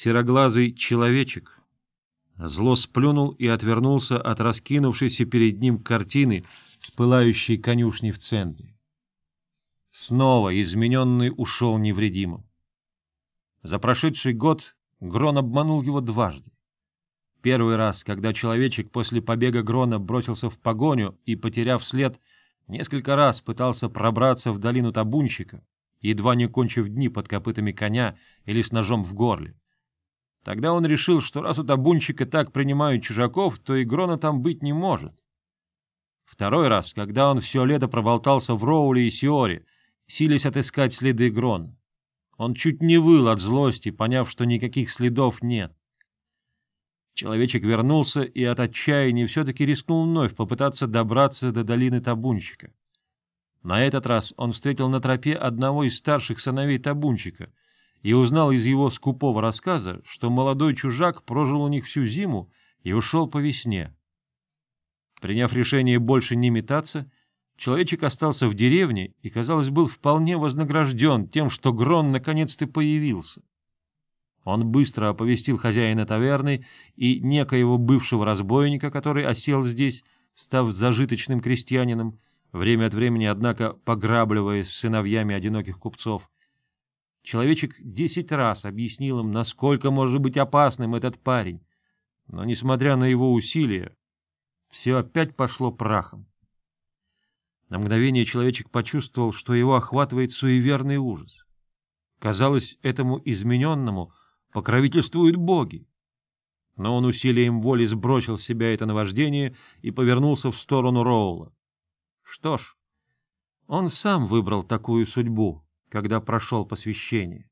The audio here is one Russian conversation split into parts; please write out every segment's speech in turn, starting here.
сероглазый человечек. Зло сплюнул и отвернулся от раскинувшейся перед ним картины с пылающей конюшней в центре. Снова измененный ушел невредимым. За прошедший год Грон обманул его дважды. Первый раз, когда человечек после побега Грона бросился в погоню и, потеряв след, несколько раз пытался пробраться в долину табунщика, едва не кончив дни под копытами коня или с ножом в горле. Тогда он решил, что раз у табунщика так принимают чужаков, то и Грона там быть не может. Второй раз, когда он все лето проболтался в Роуле и Сиоре, силясь отыскать следы Грона. Он чуть не выл от злости, поняв, что никаких следов нет. Человечек вернулся и от отчаяния все-таки рискнул вновь попытаться добраться до долины табунщика. На этот раз он встретил на тропе одного из старших сыновей табунщика и узнал из его скупого рассказа, что молодой чужак прожил у них всю зиму и ушел по весне. Приняв решение больше не метаться, человечек остался в деревне и, казалось, был вполне вознагражден тем, что Грон наконец-то появился. Он быстро оповестил хозяина таверны и некоего бывшего разбойника, который осел здесь, став зажиточным крестьянином, время от времени, однако, пограбливая с сыновьями одиноких купцов. Человечек десять раз объяснил им, насколько может быть опасным этот парень, но, несмотря на его усилия, все опять пошло прахом. На мгновение человечек почувствовал, что его охватывает суеверный ужас. Казалось, этому измененному покровительствуют боги. Но он усилием воли сбросил с себя это наваждение и повернулся в сторону Роула. Что ж, он сам выбрал такую судьбу, когда прошел посвящение.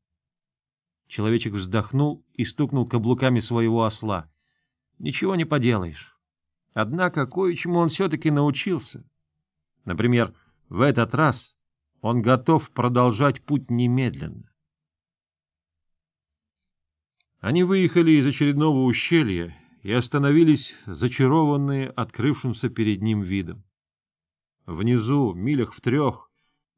Человечек вздохнул и стукнул каблуками своего осла. Ничего не поделаешь. Однако кое-чему он все-таки научился. Например, в этот раз он готов продолжать путь немедленно. Они выехали из очередного ущелья и остановились, зачарованные открывшимся перед ним видом. Внизу, милях в трех,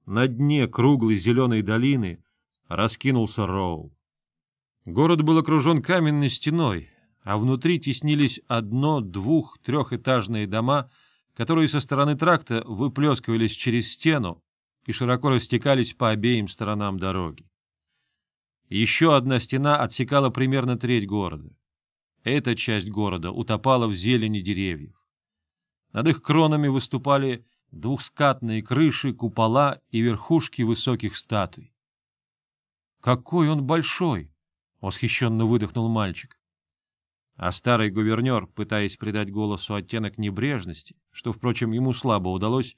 на дне круглой зеленой долины, раскинулся Роул. Город был окружен каменной стеной, а внутри теснились одно-, двух-, трехэтажные дома, которые со стороны тракта выплескивались через стену и широко растекались по обеим сторонам дороги. Еще одна стена отсекала примерно треть города. Эта часть города утопала в зелени деревьев. Над их кронами выступали двухскатные крыши, купола и верхушки высоких статуй. «Какой он большой!» — восхищенно выдохнул мальчик. А старый гувернер, пытаясь придать голосу оттенок небрежности, что, впрочем, ему слабо удалось,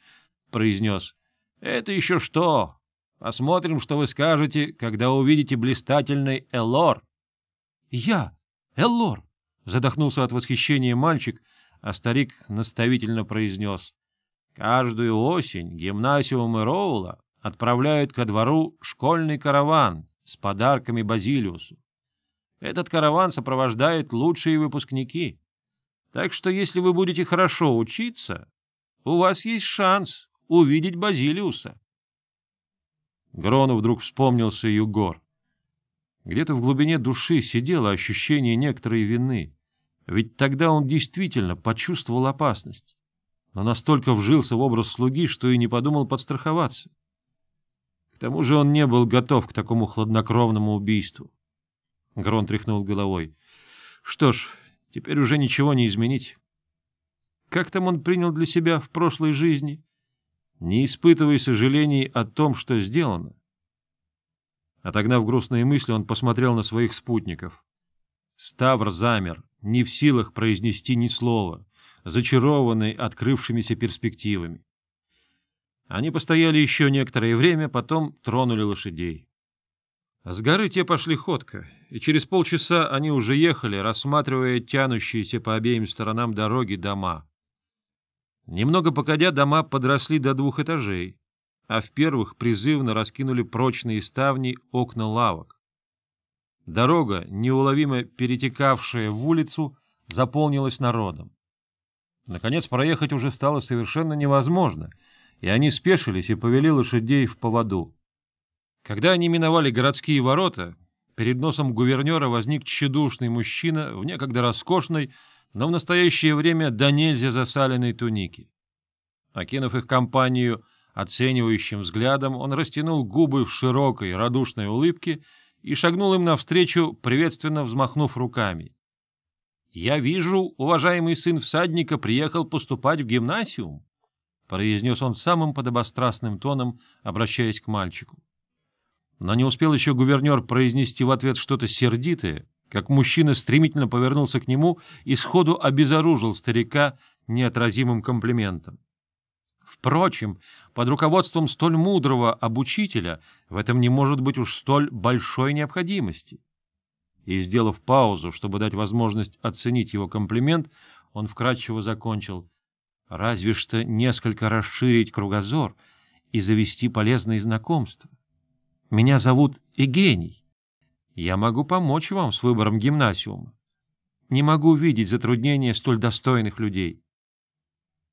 произнес «Это еще что? Посмотрим, что вы скажете, когда увидите блистательный Элор». «Я? Элор!» — задохнулся от восхищения мальчик, а старик наставительно произнес Каждую осень гимнасиумы Роула отправляют ко двору школьный караван с подарками Базилиусу. Этот караван сопровождает лучшие выпускники. Так что если вы будете хорошо учиться, у вас есть шанс увидеть Базилиуса. Грону вдруг вспомнился Югор. Где-то в глубине души сидело ощущение некоторой вины, ведь тогда он действительно почувствовал опасность но настолько вжился в образ слуги, что и не подумал подстраховаться. К тому же он не был готов к такому хладнокровному убийству. Грон тряхнул головой. Что ж, теперь уже ничего не изменить. Как там он принял для себя в прошлой жизни? Не испытывая сожалений о том, что сделано. Отогнав грустные мысли, он посмотрел на своих спутников. Ставр замер, не в силах произнести ни слова — зачарованный открывшимися перспективами. Они постояли еще некоторое время, потом тронули лошадей. С горы те пошли ходко, и через полчаса они уже ехали, рассматривая тянущиеся по обеим сторонам дороги дома. Немного погодя, дома подросли до двух этажей, а в первых призывно раскинули прочные ставни окна лавок. Дорога, неуловимо перетекавшая в улицу, заполнилась народом. Наконец проехать уже стало совершенно невозможно, и они спешились и повели лошадей в поводу. Когда они миновали городские ворота, Перед носом гувернера возник тщедушный мужчина в некогда роскошной, но в настоящее время до нельзя засаленной тунике. Окинув их компанию оценивающим взглядом, он растянул губы в широкой, радушной улыбке и шагнул им навстречу, приветственно взмахнув руками. — Я вижу, уважаемый сын всадника приехал поступать в гимнасиум, — произнес он самым подобострастным тоном, обращаясь к мальчику. Но не успел еще гувернер произнести в ответ что-то сердитое, как мужчина стремительно повернулся к нему и сходу обезоружил старика неотразимым комплиментом. Впрочем, под руководством столь мудрого обучителя в этом не может быть уж столь большой необходимости. И, сделав паузу, чтобы дать возможность оценить его комплимент, он вкратчиво закончил. Разве что несколько расширить кругозор и завести полезные знакомства. Меня зовут Евгений. Я могу помочь вам с выбором гимнасиума. Не могу видеть затруднения столь достойных людей.